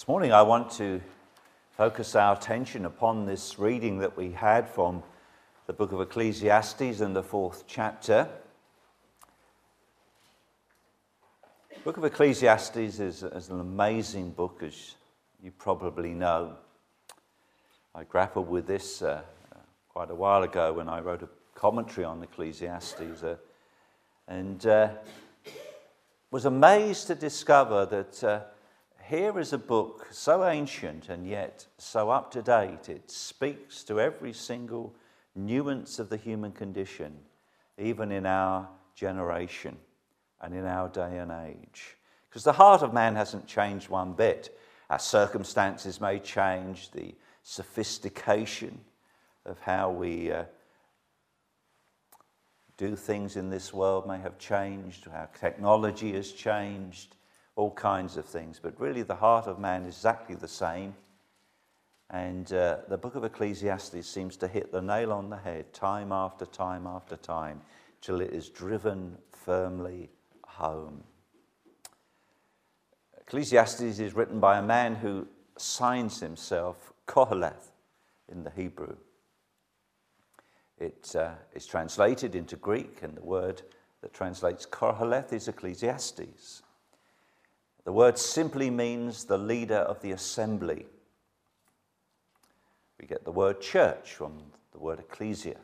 This morning, I want to focus our attention upon this reading that we had from the book of Ecclesiastes in the fourth chapter. The book of Ecclesiastes is, is an amazing book, as you probably know. I grappled with this uh, quite a while ago when I wrote a commentary on Ecclesiastes uh, and uh, was amazed to discover that uh, here is a book so ancient and yet so up to date. It speaks to every single nuance of the human condition, even in our generation and in our day and age. Because the heart of man hasn't changed one bit. Our circumstances may change, the sophistication of how we uh, do things in this world may have changed, how technology has changed all kinds of things. But really, the heart of man is exactly the same. And uh, the book of Ecclesiastes seems to hit the nail on the head time after time after time till it is driven firmly home. Ecclesiastes is written by a man who signs himself Koheleth in the Hebrew. It uh, is translated into Greek, and the word that translates Koheleth is Ecclesiastes. The word simply means the leader of the assembly. We get the word church from the word ecclesia,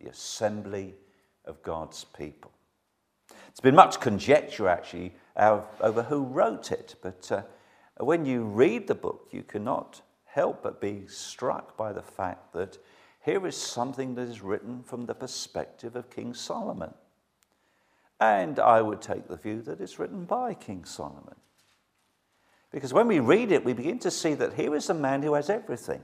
the assembly of God's people. It's been much conjecture actually over who wrote it, but uh, when you read the book, you cannot help but be struck by the fact that here is something that is written from the perspective of King Solomon. And I would take the view that it's written by King Solomon. Because when we read it, we begin to see that here is a man who has everything.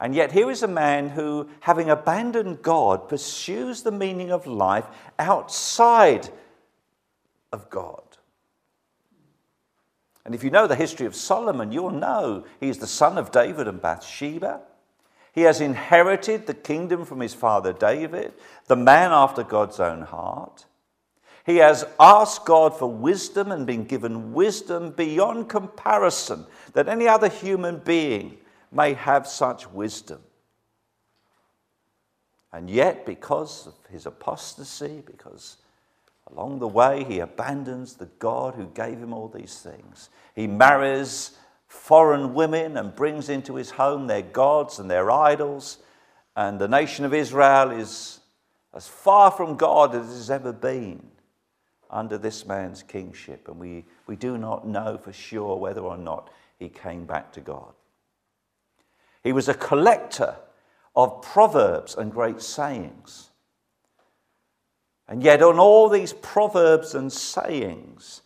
And yet, here is a man who, having abandoned God, pursues the meaning of life outside of God. And if you know the history of Solomon, you'll know he's the son of David and Bathsheba. He has inherited the kingdom from his father David, the man after God's own heart. He has asked God for wisdom and been given wisdom beyond comparison that any other human being may have such wisdom. And yet, because of his apostasy, because along the way he abandons the God who gave him all these things, he marries foreign women and brings into his home their gods and their idols. And the nation of Israel is as far from God as it has ever been under this man's kingship, and we, we do not know for sure whether or not he came back to God. He was a collector of proverbs and great sayings. And yet, on all these proverbs and sayings,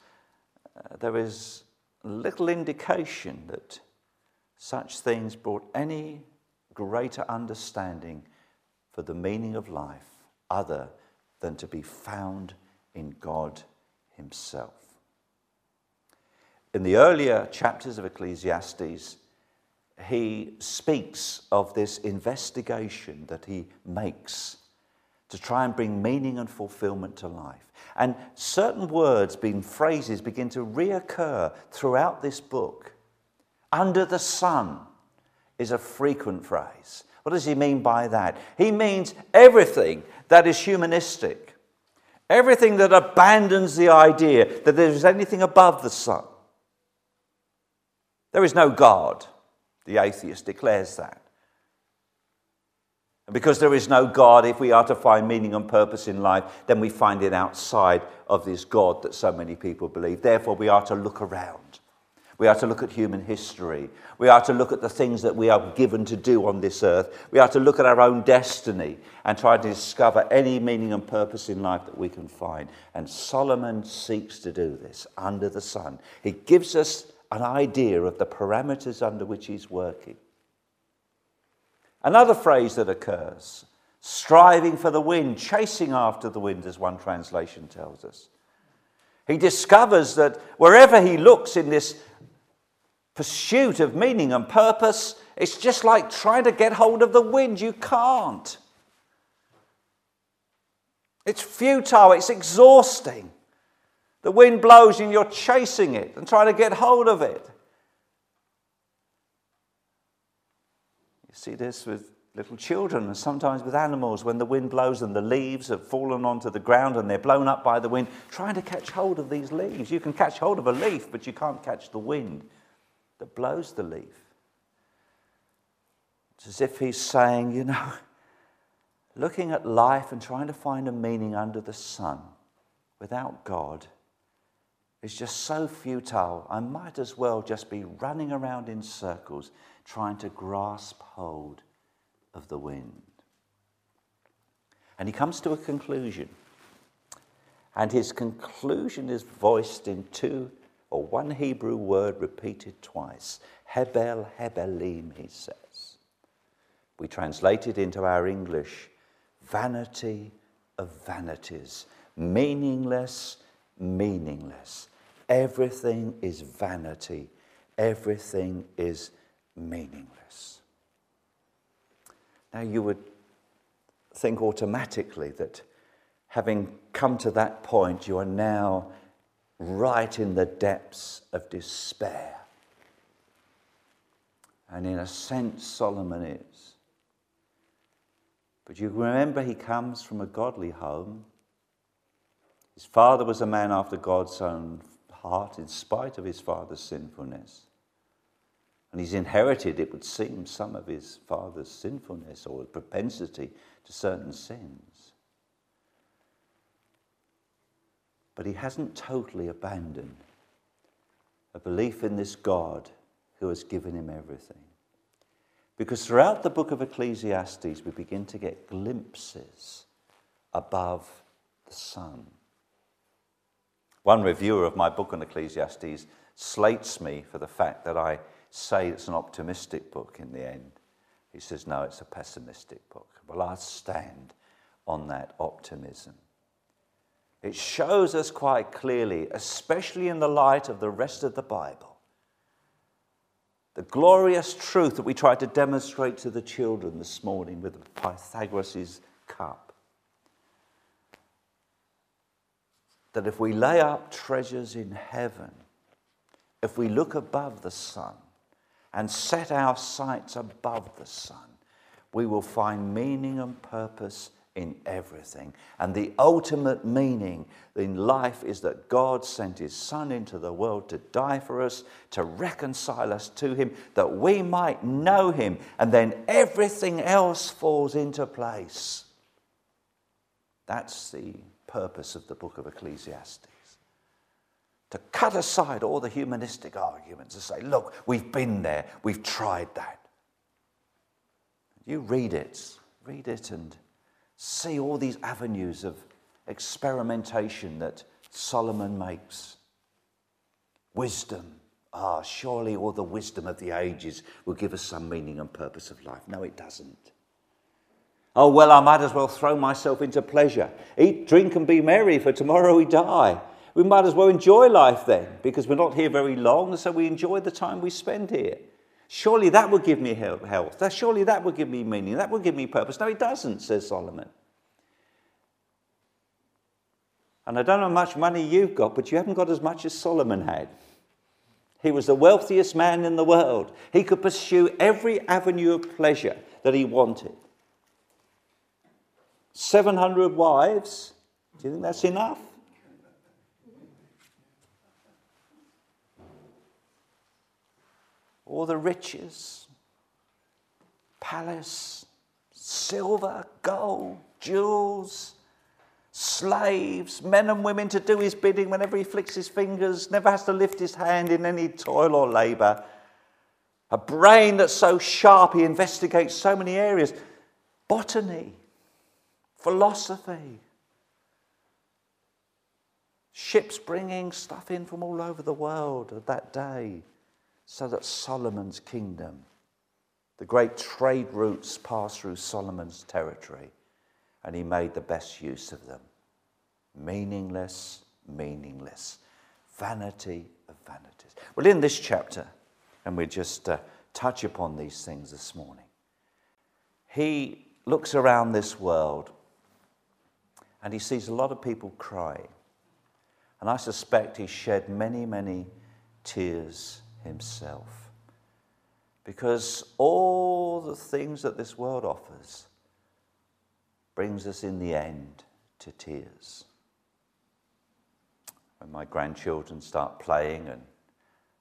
uh, there is little indication that such things brought any greater understanding for the meaning of life other than to be found in God Himself. In the earlier chapters of Ecclesiastes, he speaks of this investigation that he makes to try and bring meaning and fulfillment to life. And certain words, being phrases, begin to reoccur throughout this book. Under the sun is a frequent phrase. What does he mean by that? He means everything that is humanistic Everything that abandons the idea that there is anything above the sun. There is no God. The atheist declares that. And because there is no God, if we are to find meaning and purpose in life, then we find it outside of this God that so many people believe. Therefore, we are to look around. We are to look at human history. We are to look at the things that we are given to do on this earth. We are to look at our own destiny and try to discover any meaning and purpose in life that we can find. And Solomon seeks to do this under the sun. He gives us an idea of the parameters under which he's working. Another phrase that occurs striving for the wind, chasing after the wind, as one translation tells us. He discovers that wherever he looks in this pursuit of meaning and purpose, it's just like trying to get hold of the wind. You can't. It's futile, it's exhausting. The wind blows and you're chasing it and trying to get hold of it. You see this with little children and sometimes with animals when the wind blows and the leaves have fallen onto the ground and they're blown up by the wind, trying to catch hold of these leaves. You can catch hold of a leaf, but you can't catch the wind that blows the leaf. It's as if he's saying, you know, looking at life and trying to find a meaning under the sun without God is just so futile. I might as well just be running around in circles trying to grasp hold of the wind. And he comes to a conclusion. And his conclusion is voiced in two or one Hebrew word repeated twice. Hebel, Hebelim, he says. We translate it into our English vanity of vanities, meaningless, meaningless. Everything is vanity, everything is meaningless. Now, you would think automatically that having come to that point, you are now right in the depths of despair. And in a sense, Solomon is. But you remember he comes from a godly home. His father was a man after God's own heart, in spite of his father's sinfulness. And he's inherited, it would seem, some of his father's sinfulness or propensity to certain sins. But he hasn't totally abandoned a belief in this God who has given him everything. Because throughout the book of Ecclesiastes, we begin to get glimpses above the sun. One reviewer of my book on Ecclesiastes slates me for the fact that I say it's an optimistic book in the end. He says, no, it's a pessimistic book. Well, I stand on that optimism. It shows us quite clearly, especially in the light of the rest of the Bible, the glorious truth that we tried to demonstrate to the children this morning with Pythagoras' cup. That if we lay up treasures in heaven, if we look above the sun, and set our sights above the sun, we will find meaning and purpose in everything. And the ultimate meaning in life is that God sent his Son into the world to die for us, to reconcile us to him, that we might know him, and then everything else falls into place. That's the purpose of the book of Ecclesiastes to cut aside all the humanistic arguments and say, look, we've been there, we've tried that. You read it, read it and see all these avenues of experimentation that Solomon makes. Wisdom. Ah, surely all the wisdom of the ages will give us some meaning and purpose of life. No, it doesn't. Oh, well, I might as well throw myself into pleasure. Eat, drink, and be merry, for tomorrow we die we might as well enjoy life then, because we're not here very long, so we enjoy the time we spend here. Surely that would give me health. Surely that would give me meaning. That would give me purpose. No, it doesn't, says Solomon. And I don't know how much money you've got, but you haven't got as much as Solomon had. He was the wealthiest man in the world. He could pursue every avenue of pleasure that he wanted. 700 wives. Do you think that's enough? All the riches, palace, silver, gold, jewels, slaves, men and women to do his bidding whenever he flicks his fingers, never has to lift his hand in any toil or labor. A brain that's so sharp he investigates so many areas botany, philosophy, ships bringing stuff in from all over the world at that day so that Solomon's kingdom, the great trade routes passed through Solomon's territory, and he made the best use of them. Meaningless, meaningless. Vanity of vanities. Well, in this chapter, and we just uh, touch upon these things this morning, he looks around this world and he sees a lot of people crying. And I suspect he shed many, many tears himself. Because all the things that this world offers brings us in the end to tears. When my grandchildren start playing and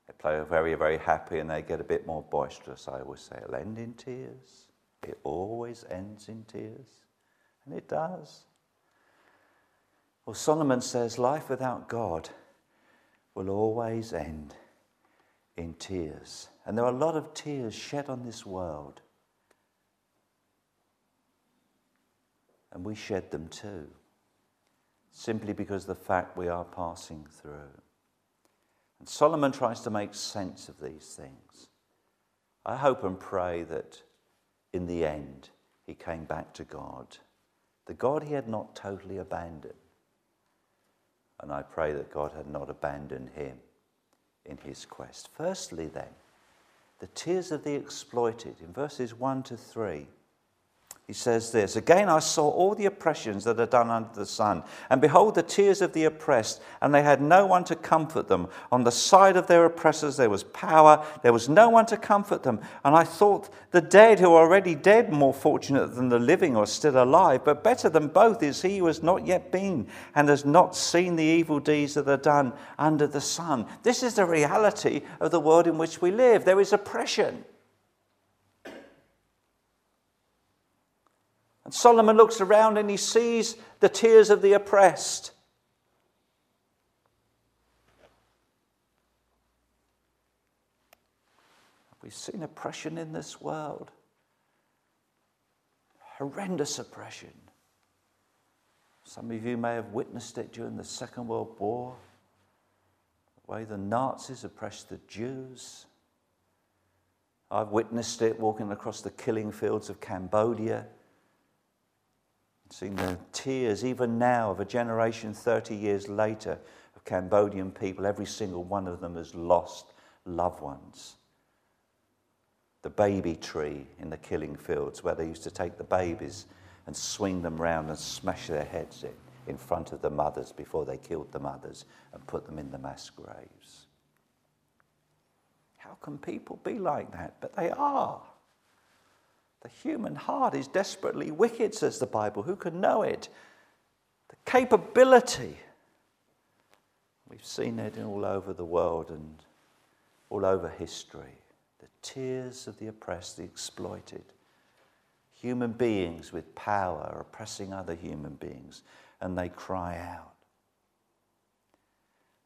they play very, very happy and they get a bit more boisterous, I always say, it'll end in tears. It always ends in tears. And it does. Well, Solomon says life without God will always end in tears. And there are a lot of tears shed on this world. And we shed them too, simply because the fact we are passing through. And Solomon tries to make sense of these things. I hope and pray that in the end he came back to God, the God he had not totally abandoned. And I pray that God had not abandoned him in his quest. Firstly, then, the tears of the exploited in verses 1 to 3 he says this Again, I saw all the oppressions that are done under the sun, and behold, the tears of the oppressed, and they had no one to comfort them. On the side of their oppressors there was power, there was no one to comfort them. And I thought the dead who are already dead more fortunate than the living or still alive, but better than both is he who has not yet been and has not seen the evil deeds that are done under the sun. This is the reality of the world in which we live. There is oppression. And Solomon looks around and he sees the tears of the oppressed. We've seen oppression in this world. Horrendous oppression. Some of you may have witnessed it during the Second World War, the way the Nazis oppressed the Jews. I've witnessed it walking across the killing fields of Cambodia Seeing the tears, even now, of a generation 30 years later of Cambodian people, every single one of them has lost loved ones. The baby tree in the killing fields, where they used to take the babies and swing them round and smash their heads in, in front of the mothers before they killed the mothers and put them in the mass graves. How can people be like that? But they are. The human heart is desperately wicked, says the Bible. Who can know it? The capability. We've seen it all over the world and all over history. The tears of the oppressed, the exploited. Human beings with power oppressing other human beings, and they cry out.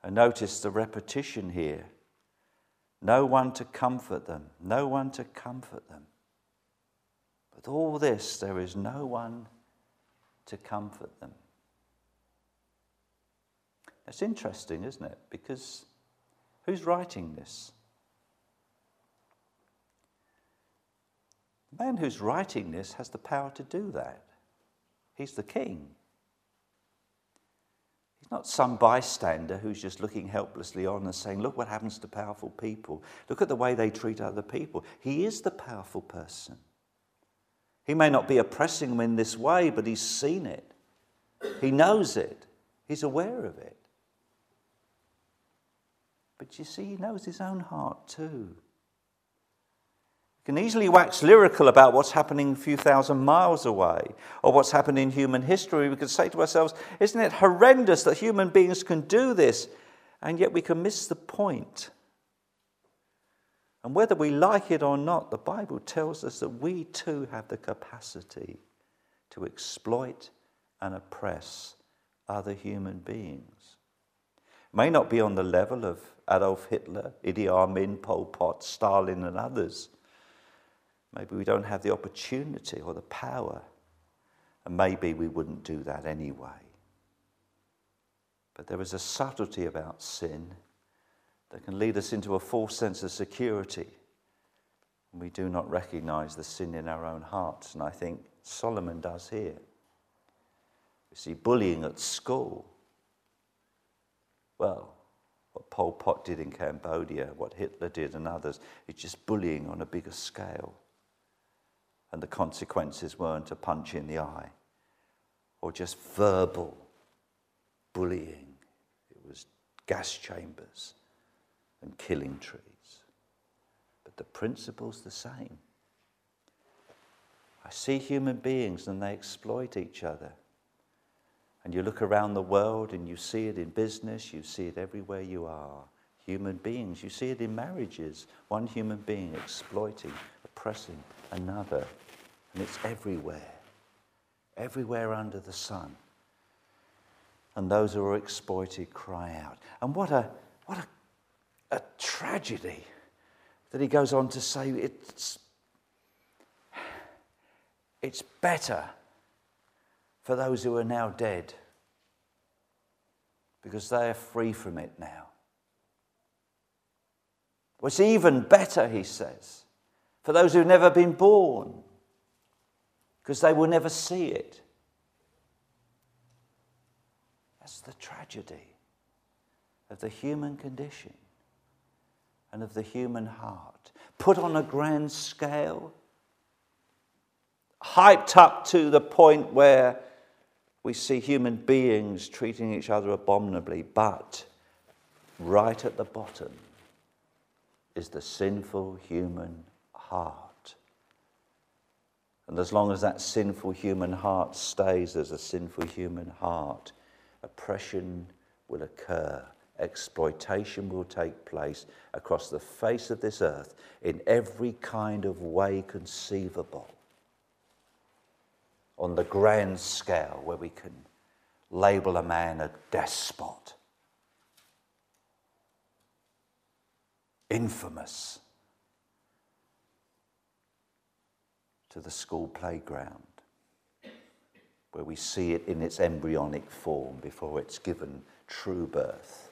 And notice the repetition here no one to comfort them, no one to comfort them. With all this, there is no one to comfort them. It's interesting, isn't it? Because who's writing this? The man who's writing this has the power to do that. He's the king. He's not some bystander who's just looking helplessly on and saying, Look what happens to powerful people. Look at the way they treat other people. He is the powerful person. He may not be oppressing them in this way, but he's seen it. He knows it. He's aware of it. But you see, he knows his own heart too. He can easily wax lyrical about what's happening a few thousand miles away or what's happened in human history. We could say to ourselves, isn't it horrendous that human beings can do this? And yet we can miss the point. And whether we like it or not, the Bible tells us that we too have the capacity to exploit and oppress other human beings. It may not be on the level of Adolf Hitler, Idi Amin, Pol Pot, Stalin, and others. Maybe we don't have the opportunity or the power, and maybe we wouldn't do that anyway. But there is a subtlety about sin that can lead us into a false sense of security. We do not recognize the sin in our own hearts, and I think Solomon does here. We see bullying at school. Well, what Pol Pot did in Cambodia, what Hitler did, and others, is just bullying on a bigger scale. And the consequences weren't a punch in the eye or just verbal bullying, it was gas chambers and killing trees. But the principle's the same. I see human beings and they exploit each other. And you look around the world and you see it in business, you see it everywhere you are. Human beings, you see it in marriages. One human being exploiting, oppressing another. And it's everywhere, everywhere under the sun. And those who are exploited cry out. And what a, a, tragedy that he goes on to say it's, it's better for those who are now dead because they are free from it now. What's even better, he says, for those who've never been born because they will never see it. That's the tragedy of the human condition and of the human heart. Put on a grand scale, hyped up to the point where we see human beings treating each other abominably, but right at the bottom is the sinful human heart. And as long as that sinful human heart stays as a sinful human heart, oppression will occur, exploitation will take place across the face of this earth in every kind of way conceivable. On the grand scale where we can label a man a despot, infamous, to the school playground where we see it in its embryonic form before it's given true birth.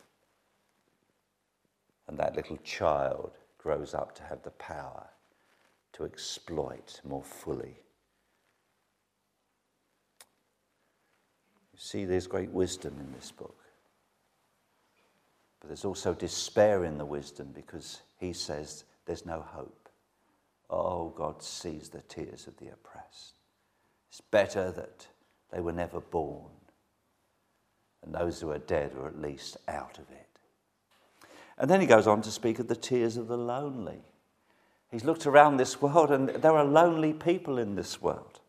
And that little child grows up to have the power to exploit more fully You see, there's great wisdom in this book. But there's also despair in the wisdom because he says there's no hope. Oh, God sees the tears of the oppressed. It's better that they were never born, and those who are dead are at least out of it. And then he goes on to speak of the tears of the lonely. He's looked around this world, and there are lonely people in this world.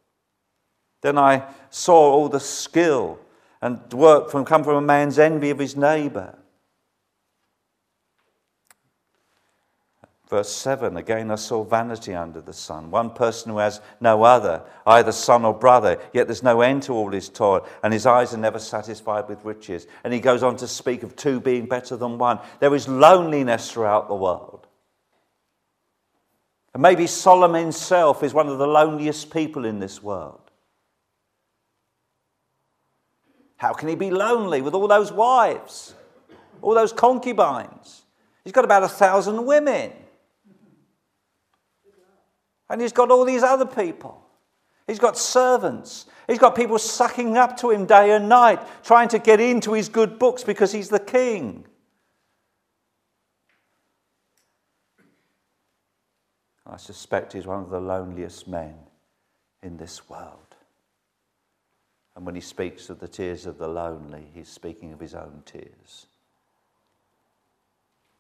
Then I saw all the skill and work from come from a man's envy of his neighbor. Verse 7 again, I saw vanity under the sun. One person who has no other, either son or brother, yet there's no end to all his toil, and his eyes are never satisfied with riches. And he goes on to speak of two being better than one. There is loneliness throughout the world. And maybe Solomon himself is one of the loneliest people in this world. How can he be lonely with all those wives, all those concubines? He's got about a thousand women. And he's got all these other people. He's got servants. He's got people sucking up to him day and night, trying to get into his good books because he's the king. I suspect he's one of the loneliest men in this world. And when he speaks of the tears of the lonely, he's speaking of his own tears.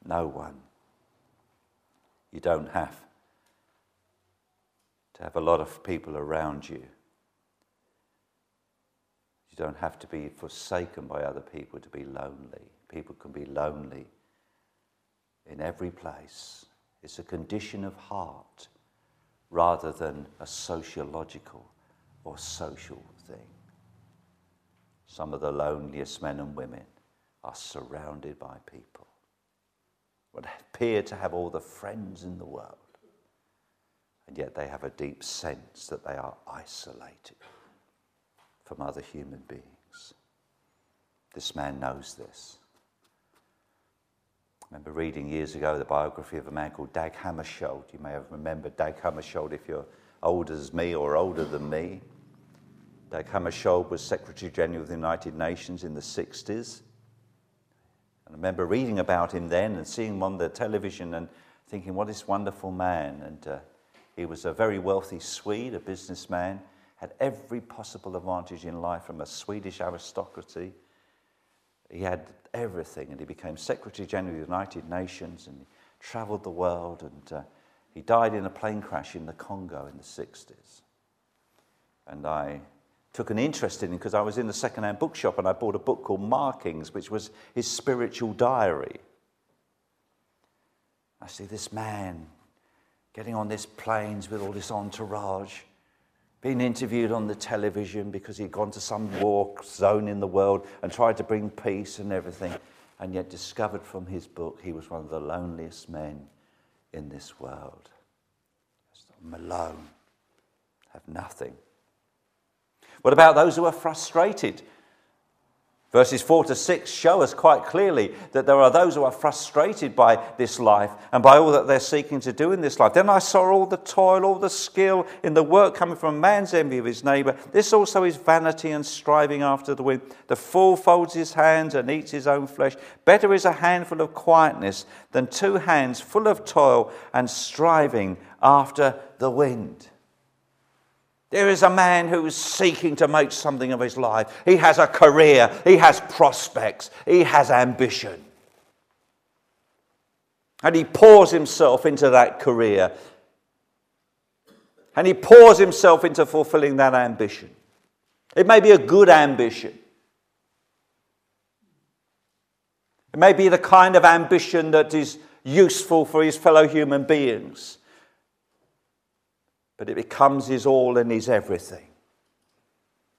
No one. You don't have to have a lot of people around you. You don't have to be forsaken by other people to be lonely. People can be lonely in every place. It's a condition of heart rather than a sociological or social thing. Some of the loneliest men and women are surrounded by people, would appear to have all the friends in the world, and yet they have a deep sense that they are isolated from other human beings. This man knows this. I remember reading years ago the biography of a man called Dag Hammarskjöld. You may have remembered Dag Hammarskjöld if you're older as me or older than me. Dag Hammarskjöld was Secretary General of the United Nations in the 60s. And I remember reading about him then and seeing him on the television and thinking, what this wonderful man. And uh, he was a very wealthy Swede, a businessman, had every possible advantage in life from a Swedish aristocracy. He had everything, and he became Secretary General of the United Nations and he traveled the world and uh, He died in a plane crash in the Congo in the 60s. And I took an interest in him because I was in the second-hand bookshop and I bought a book called Markings, which was his spiritual diary. I see this man getting on these planes with all this entourage, being interviewed on the television because he'd gone to some war zone in the world and tried to bring peace and everything, and yet discovered from his book he was one of the loneliest men in this world. I'm alone, have nothing. What about those who are frustrated? Verses 4 to 6 show us quite clearly that there are those who are frustrated by this life and by all that they're seeking to do in this life. Then I saw all the toil, all the skill in the work coming from man's envy of his neighbour. This also is vanity and striving after the wind. The fool folds his hands and eats his own flesh. Better is a handful of quietness than two hands full of toil and striving after the wind. There is a man who is seeking to make something of his life. He has a career, he has prospects, he has ambition. And he pours himself into that career. And he pours himself into fulfilling that ambition. It may be a good ambition. It may be the kind of ambition that is useful for his fellow human beings but it becomes his all and his everything.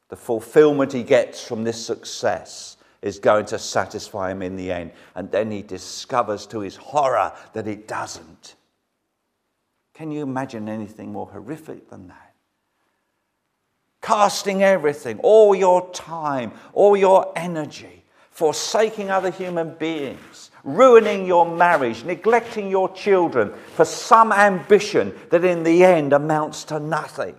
The fulfillment he gets from this success is going to satisfy him in the end. And then he discovers to his horror that it doesn't. Can you imagine anything more horrific than that? Casting everything, all your time, all your energy, forsaking other human beings, ruining your marriage, neglecting your children for some ambition that in the end amounts to nothing.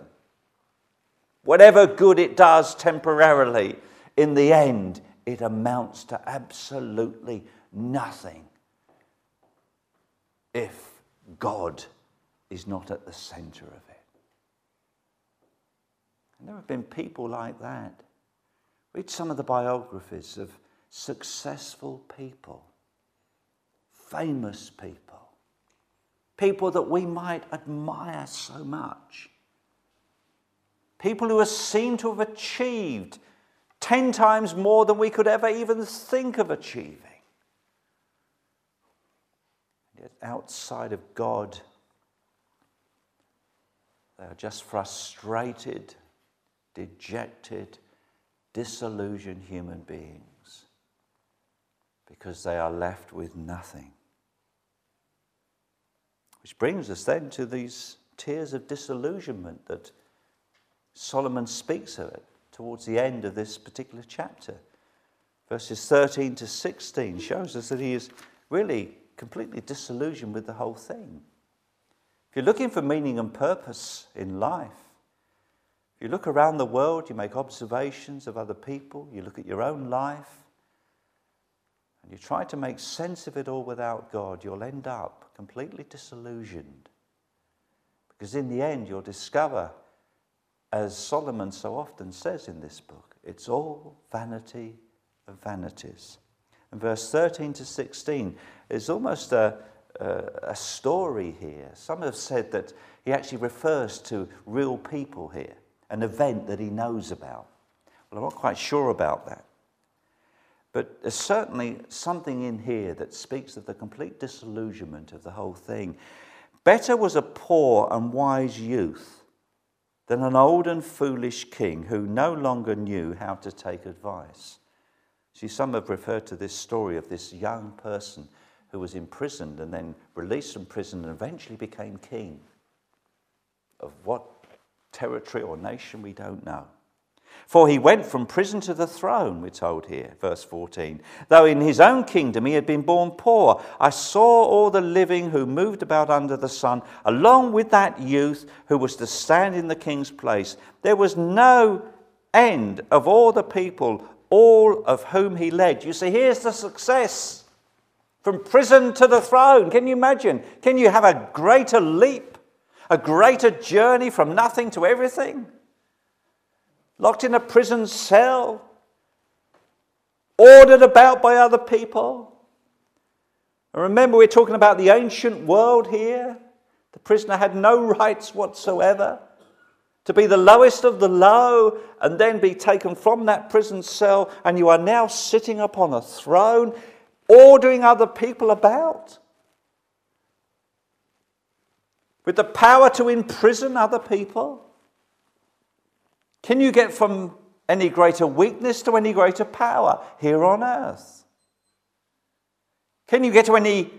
Whatever good it does temporarily, in the end, it amounts to absolutely nothing if God is not at the center of it. And there have been people like that. Read some of the biographies of successful people, famous people, people that we might admire so much, people who seen to have achieved 10 times more than we could ever even think of achieving. Yet outside of God, they are just frustrated, dejected, disillusioned human beings because they are left with nothing. Which brings us then to these tears of disillusionment that Solomon speaks of it towards the end of this particular chapter. Verses 13 to 16 shows us that he is really completely disillusioned with the whole thing. If you're looking for meaning and purpose in life, if you look around the world, you make observations of other people, you look at your own life, and you try to make sense of it all without God, you'll end up completely disillusioned. Because in the end, you'll discover, as Solomon so often says in this book, it's all vanity of vanities. And verse 13 to 16 is almost a, a, a story here. Some have said that he actually refers to real people here, an event that he knows about. Well, I'm not quite sure about that. But there's certainly something in here that speaks of the complete disillusionment of the whole thing. Better was a poor and wise youth than an old and foolish king who no longer knew how to take advice. See, some have referred to this story of this young person who was imprisoned and then released from prison and eventually became king. Of what territory or nation, we don't know. For he went from prison to the throne, we're told here, verse 14. Though in his own kingdom he had been born poor, I saw all the living who moved about under the sun, along with that youth who was to stand in the king's place. There was no end of all the people, all of whom he led. You see, here's the success from prison to the throne. Can you imagine? Can you have a greater leap, a greater journey from nothing to everything? Locked in a prison cell, ordered about by other people. And remember, we're talking about the ancient world here. The prisoner had no rights whatsoever. To be the lowest of the low and then be taken from that prison cell, and you are now sitting upon a throne, ordering other people about. With the power to imprison other people. Can you get from any greater weakness to any greater power here on earth? Can you get to any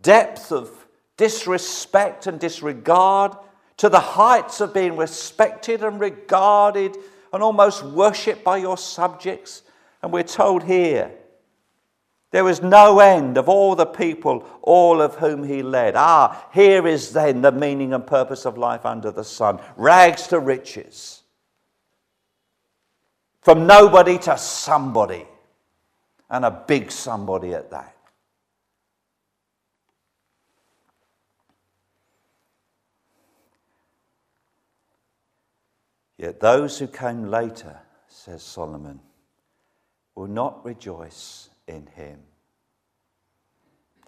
depth of disrespect and disregard to the heights of being respected and regarded and almost worshipped by your subjects? And we're told here there was no end of all the people, all of whom he led. Ah, here is then the meaning and purpose of life under the sun rags to riches. From nobody to somebody, and a big somebody at that. Yet those who came later, says Solomon, will not rejoice in him.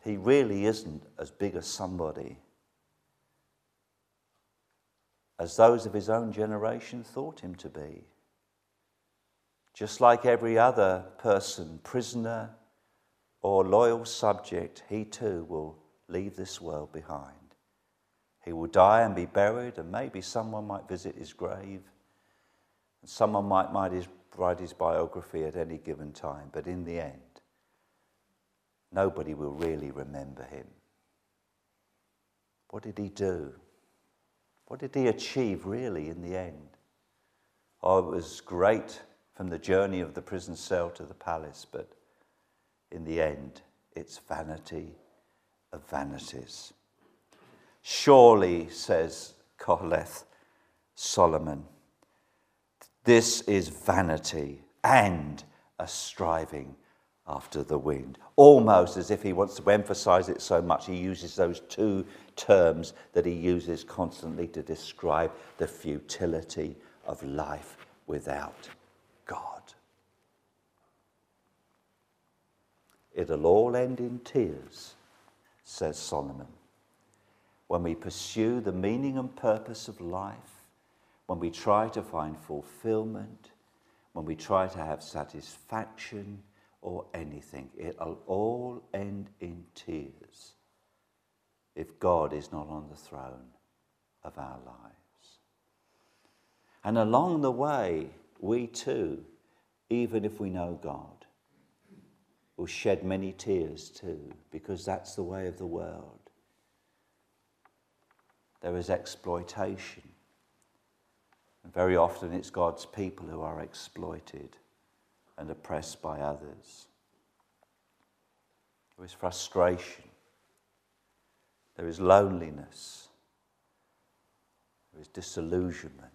He really isn't as big a somebody as those of his own generation thought him to be. Just like every other person, prisoner or loyal subject, he too will leave this world behind. He will die and be buried, and maybe someone might visit his grave, and someone might write his biography at any given time, but in the end, nobody will really remember him. What did he do? What did he achieve really in the end? Oh, it was great from the journey of the prison cell to the palace, but in the end, it's vanity of vanities. Surely, says Koheleth Solomon, this is vanity and a striving after the wind. Almost as if he wants to emphasize it so much, he uses those two terms that he uses constantly to describe the futility of life without God. It'll all end in tears, says Solomon, when we pursue the meaning and purpose of life, when we try to find fulfillment, when we try to have satisfaction or anything. It'll all end in tears if God is not on the throne of our lives. And along the way, we too, even if we know God, will shed many tears too, because that's the way of the world. There is exploitation. And very often it's God's people who are exploited and oppressed by others. There is frustration. There is loneliness. There is disillusionment.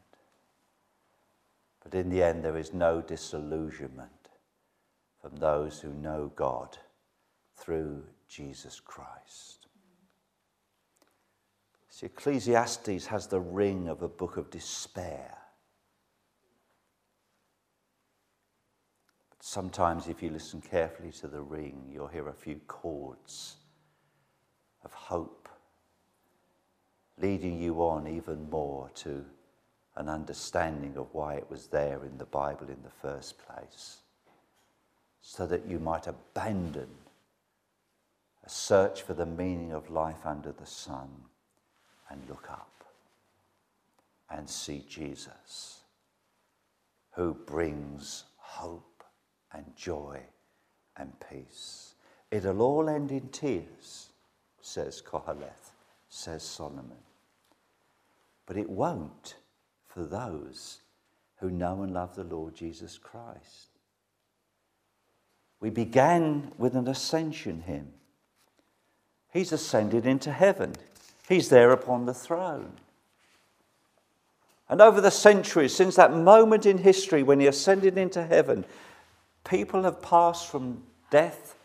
But in the end, there is no disillusionment from those who know God through Jesus Christ. See, Ecclesiastes has the ring of a book of despair. But sometimes, if you listen carefully to the ring, you'll hear a few chords of hope, leading you on even more to an understanding of why it was there in the Bible in the first place, so that you might abandon a search for the meaning of life under the sun and look up and see Jesus, who brings hope and joy and peace. It'll all end in tears, says Koheleth, says Solomon. But it won't for those who know and love the Lord Jesus Christ. We began with an ascension hymn. He's ascended into heaven, He's there upon the throne. And over the centuries, since that moment in history when He ascended into heaven, people have passed from death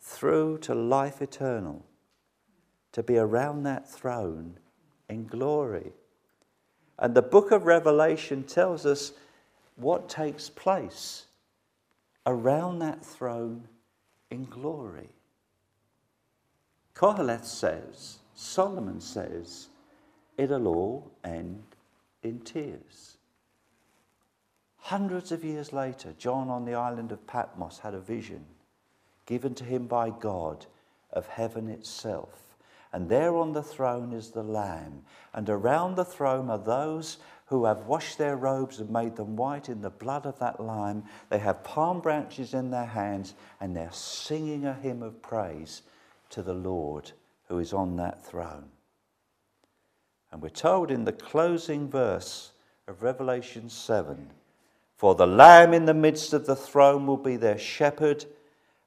through to life eternal to be around that throne in glory. And the book of Revelation tells us what takes place around that throne in glory. Koheleth says, Solomon says it'll all end in tears. Hundreds of years later, John on the island of Patmos had a vision given to him by God of heaven itself. And there on the throne is the Lamb, and around the throne are those who have washed their robes and made them white in the blood of that Lamb. They have palm branches in their hands, and they're singing a hymn of praise to the Lord who is on that throne. And we're told in the closing verse of Revelation 7 For the Lamb in the midst of the throne will be their shepherd,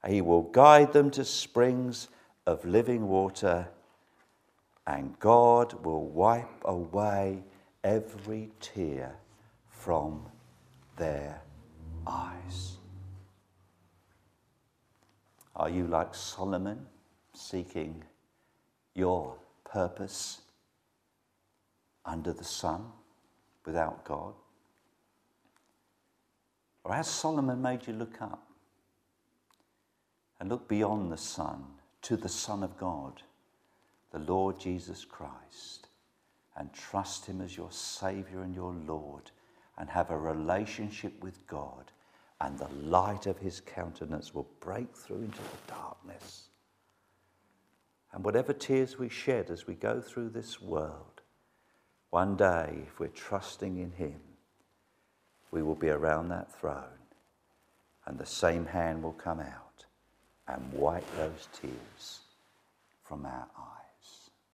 he will guide them to springs of living water, and God will wipe away every tear from their eyes. Are you like Solomon, seeking your purpose under the sun without God? Or has Solomon made you look up and look beyond the sun to the Son of God, the Lord Jesus Christ, and trust Him as your Savior and your Lord, and have a relationship with God, and the light of His countenance will break through into the darkness. And whatever tears we shed as we go through this world, one day, if we're trusting in Him, we will be around that throne, and the same hand will come out and wipe those tears from our eyes.